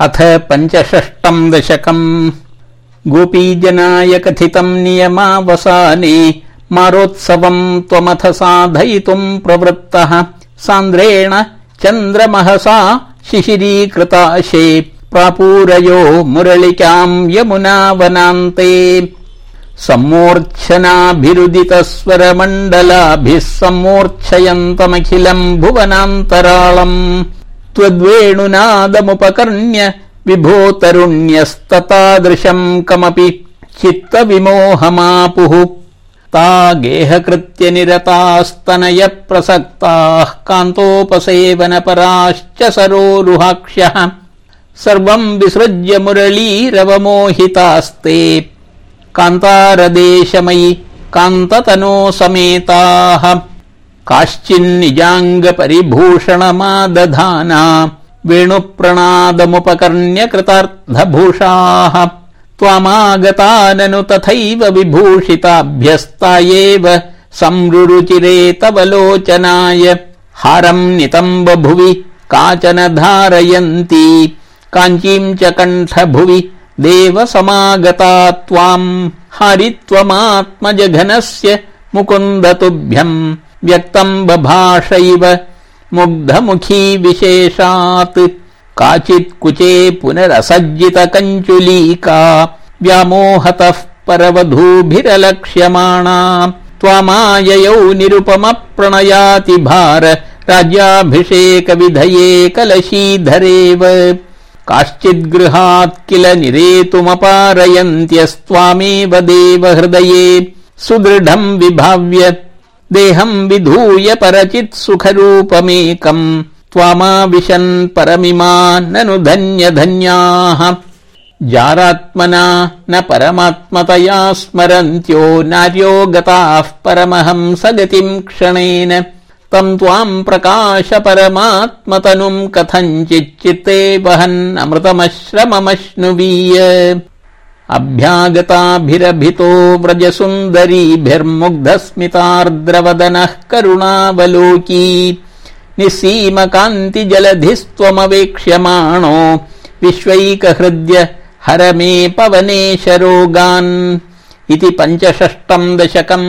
अथ पञ्चषष्टम् दशकम्। गोपीजनाय कथितम् नियमावसाने मारोत्सवम् त्वमथ साधयितुम् प्रवृत्तः। सान्द्रेण चन्द्रमहसा शिशिरीकृताशे प्रापूरयो मुरलिकाम् यमुना वनान्ते सम्मूर्च्छनाभिरुदितस्वरमण्डलाभिः सम्मूर्च्छयन्तमखिलम् भुवनान्तराळम् त्वद्वेणुनादमुपकर्ण्य विभो तरुण्यस्ततादृशम् कमपि चित्तविमोहमापुः ता गेहकृत्य निरतास्तनय प्रसक्ताः कान्तोपसेवनपराश्च सरोरुहाक्ष्यः सर्वम् विसृज्य मुरलीरवमोहितास्ते कान्तारदेशमयि कान्ततनो समेताः काश्चिन्निजाङ्गपरिभूषणमादधाना वेणुप्रणादमुपकर्ण्य कृतार्थभूषाः त्वामागताननु तथैव विभूषिताभ्यस्ता एव संरुचिरे तव लोचनाय हारम् नितम्बभुवि काचन धारयन्ती काञ्चीम् च कण्ठभुवि देव समागता त्वाम् हारित्वमात्मजघनस्य मुकुन्द तुभ्यम् व्यक्तम् बभाषैव मुग्धमुखी विशेषात् काचित् कुचे पुनरसज्जित कञ्चुलीका व्यामोहतः परवधूभिरलक्ष्यमाणा। त्वामाययौ निरुपम प्रणयाति भार राज्याभिषेक विधये कलशीधरेव काश्चिद्गृहात् किल निरेतुमपारयन्त्यस्त्वामेव देव हृदये सुदृढम् विभाव्य देहम् विधूय परचित् सुखरूपमेकम् त्वामाविशन् परमिमा ननु धन्य धन्याः जारात्मना न परमात्मतया स्मरन्त्यो नार्यो गताः परमहंस गतिम् क्षणेन। तम् त्वाम् प्रकाश परमात्मतनुम् कथञ्चिच्चित्ते वहन्नमृतमश्रममश्नुवीय अभ्यागताभिरभितो व्रजसुन्दरीभिर्मुग्धस्मितार्द्रवदनः करुणावलोकी निःसीमकान्तिजलधिस्त्वमवेक्ष्यमाणो विश्वैकहृद्य हर मे पवनेशरोगान् इति पञ्चषष्टम् दशकम्